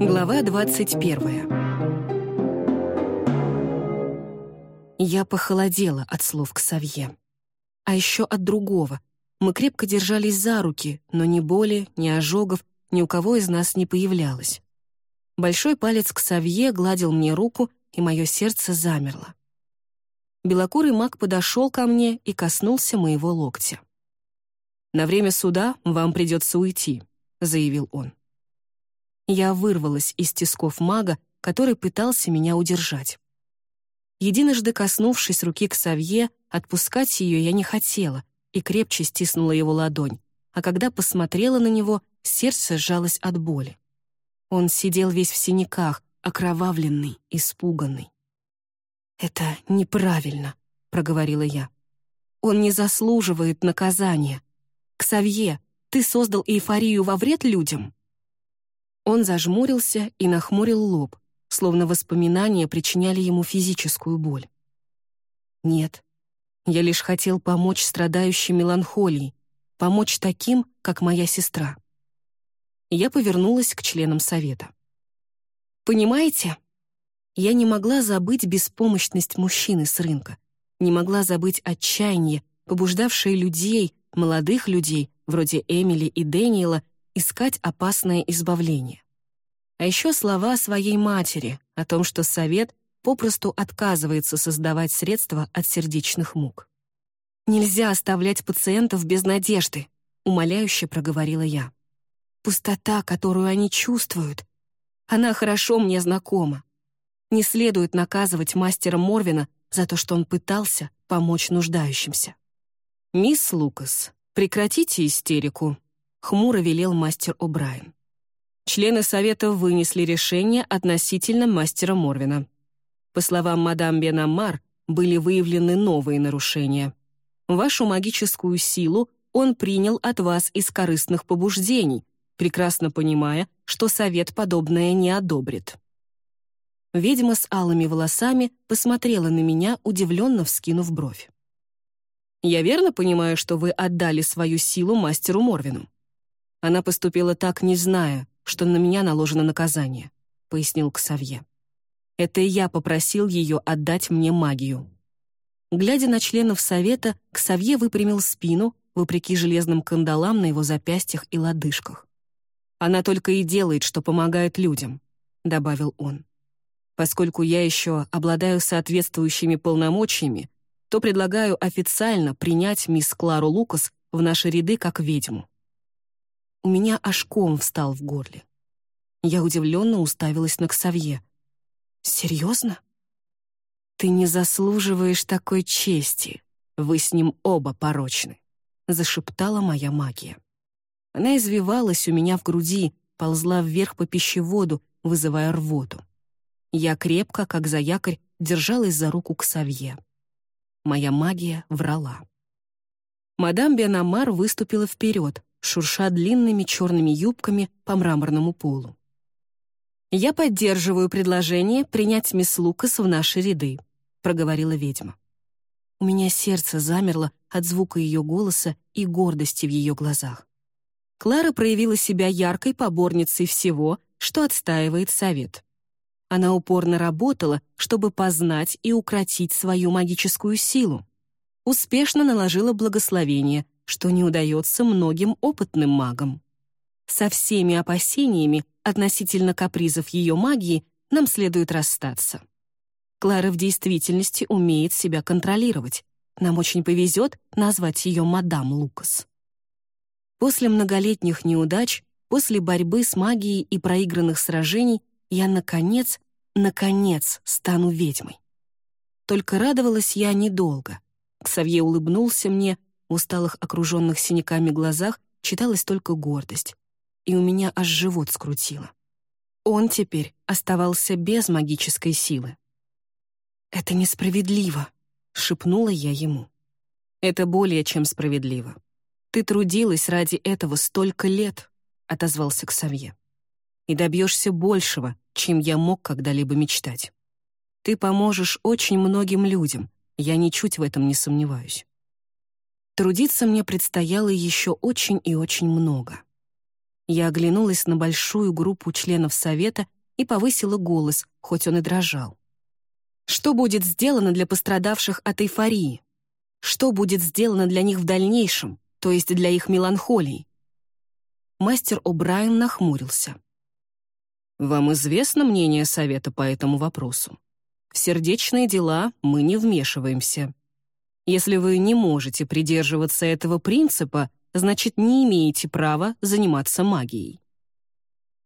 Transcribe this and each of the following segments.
Глава 21 Я похолодела от слов Ксавье. А еще от другого. Мы крепко держались за руки, но ни боли, ни ожогов ни у кого из нас не появлялось. Большой палец Ксавье гладил мне руку, и мое сердце замерло. Белокурый маг подошел ко мне и коснулся моего локтя. «На время суда вам придется уйти», — заявил он. Я вырвалась из тисков мага, который пытался меня удержать. Единожды коснувшись руки к Савье, отпускать ее я не хотела и крепче стиснула его ладонь, а когда посмотрела на него, сердце сжалось от боли. Он сидел весь в синяках, окровавленный, испуганный. «Это неправильно», — проговорила я. «Он не заслуживает наказания. Ксавье, ты создал эйфорию во вред людям?» Он зажмурился и нахмурил лоб, словно воспоминания причиняли ему физическую боль. «Нет, я лишь хотел помочь страдающим меланхолией, помочь таким, как моя сестра». Я повернулась к членам совета. «Понимаете?» Я не могла забыть беспомощность мужчины с рынка, не могла забыть отчаяние, побуждавшее людей, молодых людей, вроде Эмили и Дэниела, искать опасное избавление. А еще слова своей матери о том, что совет попросту отказывается создавать средства от сердечных мук. «Нельзя оставлять пациентов без надежды», — умоляюще проговорила я. «Пустота, которую они чувствуют, она хорошо мне знакома. Не следует наказывать мастера Морвина за то, что он пытался помочь нуждающимся». «Мисс Лукас, прекратите истерику», — хмуро велел мастер О'Брайен. Члены совета вынесли решение относительно мастера Морвина. По словам мадам Бенамар, были выявлены новые нарушения. Вашу магическую силу он принял от вас из корыстных побуждений, прекрасно понимая, что совет подобное не одобрит. Ведьма с алыми волосами посмотрела на меня, удивленно вскинув бровь. «Я верно понимаю, что вы отдали свою силу мастеру Морвину?» Она поступила так, не зная, что на меня наложено наказание», — пояснил Ксавье. «Это я попросил ее отдать мне магию». Глядя на членов совета, Ксавье выпрямил спину, вопреки железным кандалам на его запястьях и лодыжках. «Она только и делает, что помогает людям», — добавил он. «Поскольку я еще обладаю соответствующими полномочиями, то предлагаю официально принять мисс Клару Лукас в наши ряды как ведьму. У меня аж ком встал в горле. Я удивленно уставилась на Ксавье. «Серьезно?» «Ты не заслуживаешь такой чести. Вы с ним оба порочны», — зашептала моя магия. Она извивалась у меня в груди, ползла вверх по пищеводу, вызывая рвоту. Я крепко, как за якорь, держалась за руку к Савье. Моя магия врала. Мадам Бенамар выступила вперед, шурша длинными черными юбками по мраморному полу. «Я поддерживаю предложение принять мисс Лукас в наши ряды», — проговорила ведьма. У меня сердце замерло от звука ее голоса и гордости в ее глазах. Клара проявила себя яркой поборницей всего, что отстаивает совет. Она упорно работала, чтобы познать и укротить свою магическую силу. Успешно наложила благословение, что не удается многим опытным магам. Со всеми опасениями относительно капризов ее магии нам следует расстаться. Клара в действительности умеет себя контролировать. Нам очень повезет назвать ее мадам Лукас. После многолетних неудач, после борьбы с магией и проигранных сражений, я, наконец, наконец стану ведьмой. Только радовалась я недолго. Ксавье улыбнулся мне, в усталых, окруженных синяками глазах читалась только гордость, и у меня аж живот скрутило. Он теперь оставался без магической силы. «Это несправедливо», — шепнула я ему. «Это более чем справедливо. Ты трудилась ради этого столько лет», — отозвался Ксавье. «И добьешься большего, чем я мог когда-либо мечтать. Ты поможешь очень многим людям, я ничуть в этом не сомневаюсь. Трудиться мне предстояло еще очень и очень много. Я оглянулась на большую группу членов совета и повысила голос, хоть он и дрожал. Что будет сделано для пострадавших от эйфории? Что будет сделано для них в дальнейшем, то есть для их меланхолии? Мастер О'Брайен нахмурился. «Вам известно мнение совета по этому вопросу? В сердечные дела мы не вмешиваемся. Если вы не можете придерживаться этого принципа, значит, не имеете права заниматься магией».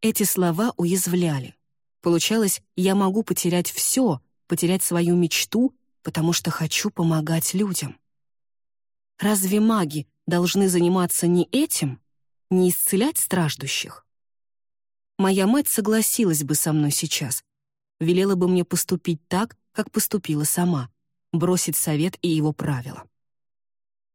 Эти слова уязвляли. Получалось, я могу потерять все, потерять свою мечту, потому что хочу помогать людям. Разве маги должны заниматься не этим, не исцелять страждущих? Моя мать согласилась бы со мной сейчас, велела бы мне поступить так, как поступила сама, бросить совет и его правила.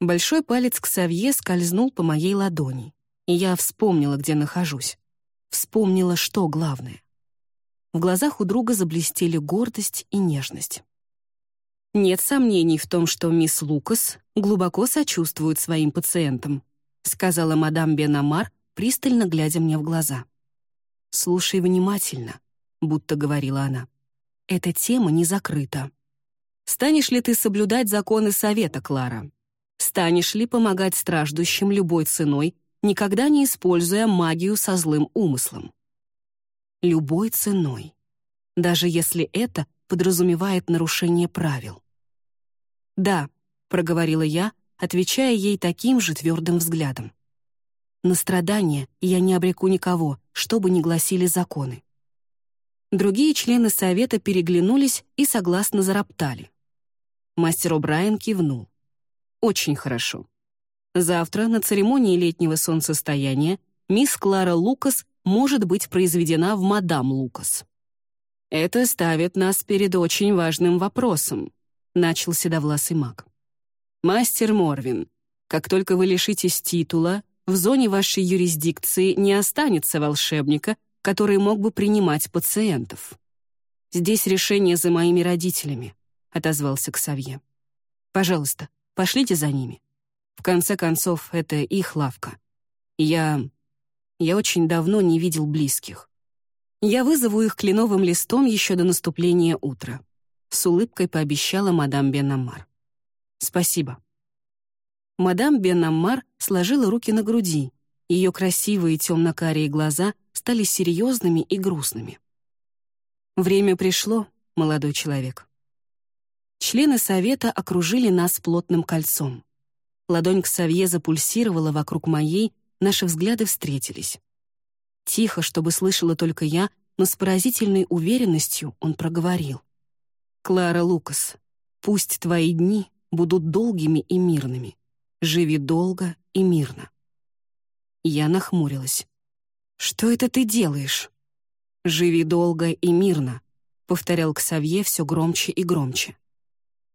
Большой палец к Савье скользнул по моей ладони, и я вспомнила, где нахожусь. Вспомнила, что главное. В глазах у друга заблестели гордость и нежность. Нет сомнений в том, что мисс Лукас глубоко сочувствует своим пациентам, сказала мадам Бенамар, пристально глядя мне в глаза. «Слушай внимательно», — будто говорила она. «Эта тема не закрыта. Станешь ли ты соблюдать законы совета, Клара? Станешь ли помогать страждущим любой ценой, никогда не используя магию со злым умыслом? любой ценой, даже если это подразумевает нарушение правил. «Да», — проговорила я, отвечая ей таким же твердым взглядом. «На страдания я не обреку никого, что бы ни гласили законы». Другие члены совета переглянулись и согласно зароптали. Мастер О'Брайен кивнул. «Очень хорошо. Завтра на церемонии летнего солнцестояния мисс Клара Лукас может быть произведена в мадам Лукас. «Это ставит нас перед очень важным вопросом», — начал седовласый маг. «Мастер Морвин, как только вы лишитесь титула, в зоне вашей юрисдикции не останется волшебника, который мог бы принимать пациентов. Здесь решение за моими родителями», — отозвался Ксавье. «Пожалуйста, пошлите за ними. В конце концов, это их лавка. Я я очень давно не видел близких. Я вызову их кленовым листом еще до наступления утра. С улыбкой пообещала мадам Бенамар. «Спасибо». Мадам Бенамар сложила руки на груди. Ее красивые темно-карие глаза стали серьезными и грустными. «Время пришло, молодой человек». Члены совета окружили нас плотным кольцом. Ладонь к Савье запульсировала вокруг моей, Наши взгляды встретились. Тихо, чтобы слышала только я, но с поразительной уверенностью он проговорил. «Клара Лукас, пусть твои дни будут долгими и мирными. Живи долго и мирно». Я нахмурилась. «Что это ты делаешь?» «Живи долго и мирно», — повторял Ксавье все громче и громче.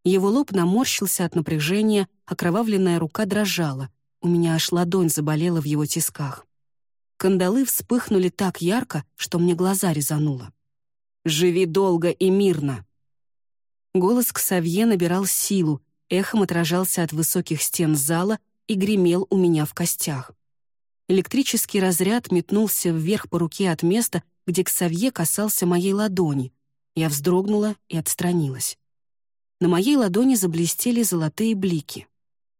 Его лоб наморщился от напряжения, окровавленная рука дрожала, у меня аж ладонь заболела в его тисках. Кандалы вспыхнули так ярко, что мне глаза резануло. «Живи долго и мирно!» Голос Ксавье набирал силу, эхом отражался от высоких стен зала и гремел у меня в костях. Электрический разряд метнулся вверх по руке от места, где Ксавье касался моей ладони. Я вздрогнула и отстранилась. На моей ладони заблестели золотые блики.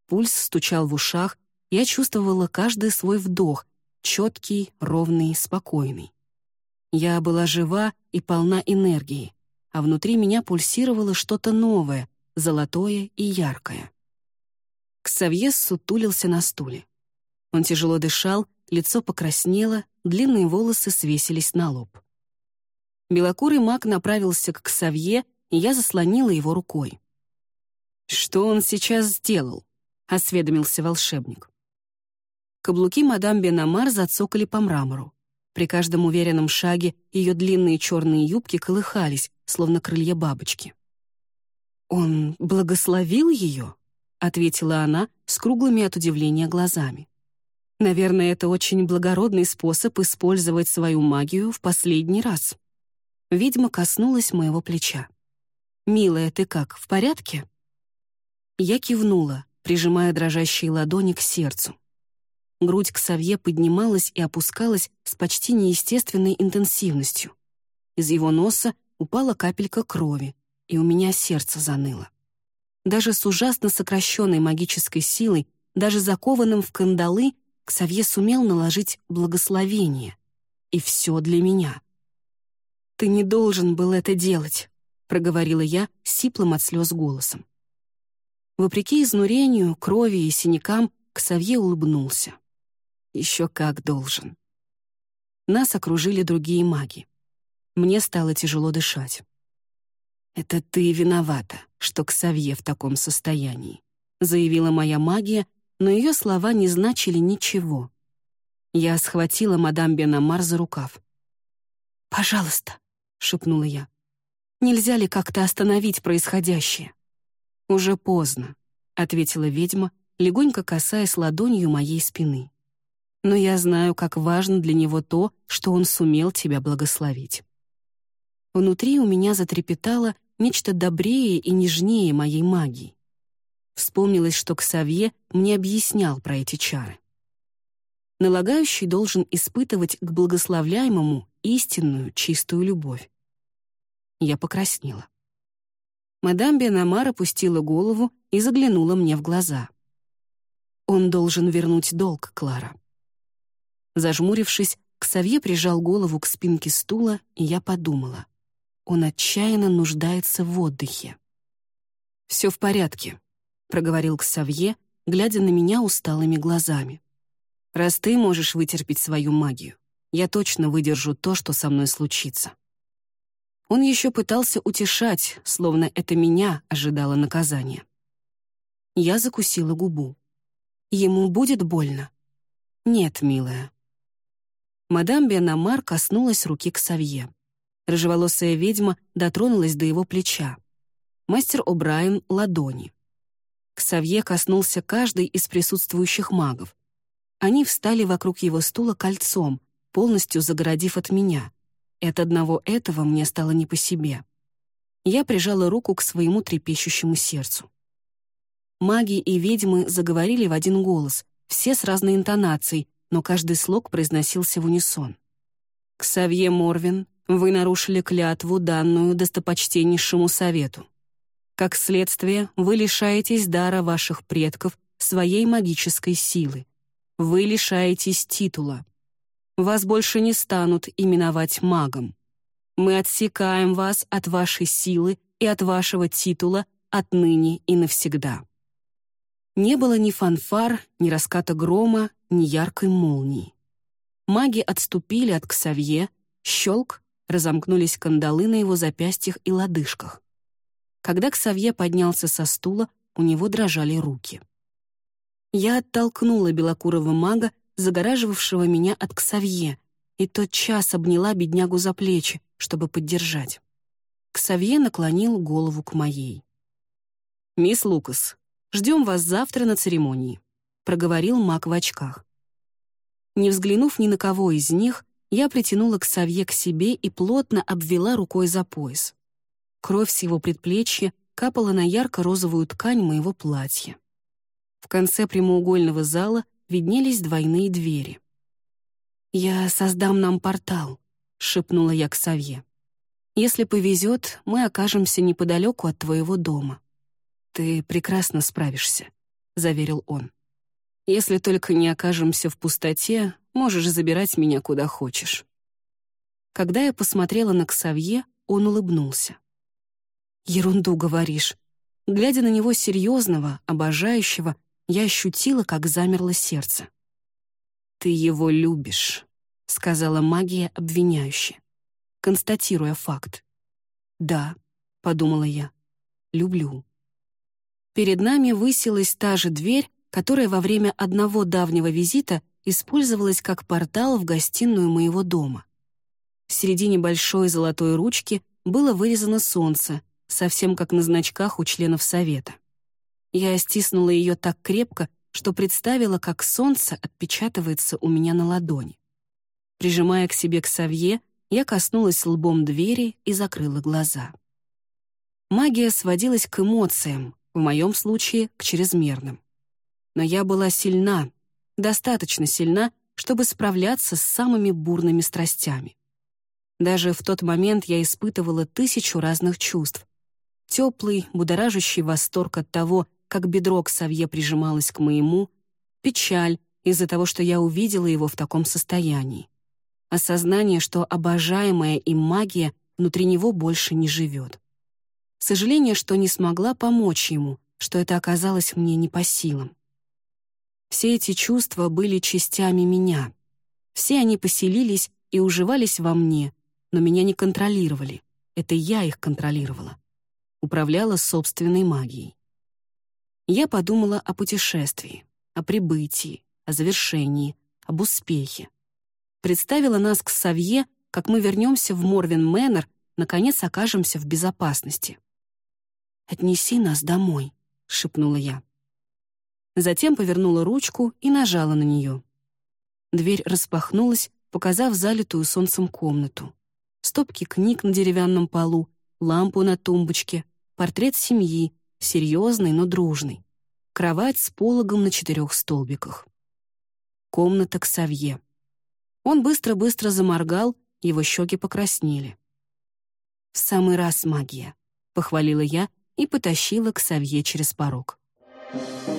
Пульс стучал в ушах, я чувствовала каждый свой вдох, четкий, ровный, спокойный. Я была жива и полна энергии, а внутри меня пульсировало что-то новое, золотое и яркое. Ксавье сутулился на стуле. Он тяжело дышал, лицо покраснело, длинные волосы свесились на лоб. Белокурый маг направился к Ксавье, и я заслонила его рукой. «Что он сейчас сделал?» — осведомился волшебник. Каблуки мадам Бенамар зацокали по мрамору. При каждом уверенном шаге ее длинные черные юбки колыхались, словно крылья бабочки. «Он благословил ее?» — ответила она с круглыми от удивления глазами. «Наверное, это очень благородный способ использовать свою магию в последний раз». Ведьма коснулась моего плеча. «Милая, ты как, в порядке?» Я кивнула, прижимая дрожащие ладони к сердцу. грудь Ксавье поднималась и опускалась с почти неестественной интенсивностью. Из его носа упала капелька крови, и у меня сердце заныло. Даже с ужасно сокращенной магической силой, даже закованным в кандалы, Ксавье сумел наложить благословение. И все для меня. «Ты не должен был это делать», — проговорила я сиплым от слез голосом. Вопреки изнурению, крови и синякам, Ксавье улыбнулся. Еще как должен. Нас окружили другие маги. Мне стало тяжело дышать. «Это ты виновата, что Ксавье в таком состоянии», заявила моя магия, но ее слова не значили ничего. Я схватила мадам Бенамар за рукав. «Пожалуйста», — шепнула я. «Нельзя ли как-то остановить происходящее?» «Уже поздно», — ответила ведьма, легонько касаясь ладонью моей спины. «Но я знаю, как важно для него то, что он сумел тебя благословить». Внутри у меня затрепетало нечто добрее и нежнее моей магии. Вспомнилось, что Ксавье мне объяснял про эти чары. Налагающий должен испытывать к благословляемому истинную, чистую любовь. Я покраснела. Мадам Бенамар опустила голову и заглянула мне в глаза. «Он должен вернуть долг, Клара». Зажмурившись, Ксавье прижал голову к спинке стула, и я подумала. Он отчаянно нуждается в отдыхе. «Все в порядке», — проговорил Ксавье, глядя на меня усталыми глазами. «Раз ты можешь вытерпеть свою магию, я точно выдержу то, что со мной случится». Он еще пытался утешать, словно это меня ожидало наказание. Я закусила губу. «Ему будет больно?» «Нет, милая». Мадам Бенамар коснулась руки к Савье. Рыжеволосая ведьма дотронулась до его плеча. Мастер О'Брайен — ладони. Ксавье коснулся каждый из присутствующих магов. Они встали вокруг его стула кольцом, полностью загородив от меня — и от одного этого мне стало не по себе. Я прижала руку к своему трепещущему сердцу. Маги и ведьмы заговорили в один голос, все с разной интонацией, но каждый слог произносился в унисон. «Ксавье Морвин, вы нарушили клятву, данную достопочтеннейшему совету. Как следствие, вы лишаетесь дара ваших предков, своей магической силы. Вы лишаетесь титула. Вас больше не станут именовать магом. Мы отсекаем вас от вашей силы и от вашего титула отныне и навсегда». Не было ни фанфар, ни раската грома, ни яркой молнии. Маги отступили от Ксавье, щелк, разомкнулись кандалы на его запястьях и лодыжках. Когда Ксавье поднялся со стула, у него дрожали руки. Я оттолкнула белокурого мага загораживавшего меня от Ксавье, и тот час обняла беднягу за плечи, чтобы поддержать. Ксавье наклонил голову к моей. «Мисс Лукас, ждем вас завтра на церемонии», — проговорил маг в очках. Не взглянув ни на кого из них, я притянула Ксавье к себе и плотно обвела рукой за пояс. Кровь с его предплечья капала на ярко-розовую ткань моего платья. В конце прямоугольного зала виднелись двойные двери. «Я создам нам портал», — шепнула я к Савье. «Если повезет, мы окажемся неподалеку от твоего дома». «Ты прекрасно справишься», — заверил он. «Если только не окажемся в пустоте, можешь забирать меня куда хочешь». Когда я посмотрела на Ксавье, он улыбнулся. «Ерунду говоришь». Глядя на него серьезного, обожающего, я ощутила, как замерло сердце. «Ты его любишь», — сказала магия обвиняюще, констатируя факт. «Да», — подумала я, — «люблю». Перед нами высилась та же дверь, которая во время одного давнего визита использовалась как портал в гостиную моего дома. В середине большой золотой ручки было вырезано солнце, совсем как на значках у членов совета. Я стиснула ее так крепко, что представила, как солнце отпечатывается у меня на ладони. Прижимая к себе к Савье, я коснулась лбом двери и закрыла глаза. Магия сводилась к эмоциям, в моем случае — к чрезмерным. Но я была сильна, достаточно сильна, чтобы справляться с самыми бурными страстями. Даже в тот момент я испытывала тысячу разных чувств. Теплый, будоражащий восторг от того, как бедро к Савье прижималось к моему, печаль из-за того, что я увидела его в таком состоянии. Осознание, что обожаемая им магия внутри него больше не живет. Сожаление, что не смогла помочь ему, что это оказалось мне не по силам. Все эти чувства были частями меня. Все они поселились и уживались во мне, но меня не контролировали. Это я их контролировала. Управляла собственной магией. Я подумала о путешествии, о прибытии, о завершении, об успехе. Представила нас к Савье, как мы вернемся в Морвин Мэннер, наконец окажемся в безопасности. «Отнеси нас домой», — шепнула я. Затем повернула ручку и нажала на нее. Дверь распахнулась, показав залитую солнцем комнату. Стопки книг на деревянном полу, лампу на тумбочке, портрет семьи, серьезный, но дружный. Кровать с пологом на четырех столбиках. Комната к Савье. Он быстро-быстро заморгал, его щеки покраснели. «В самый раз магия», — похвалила я и потащила к Савье через порог. Thank you.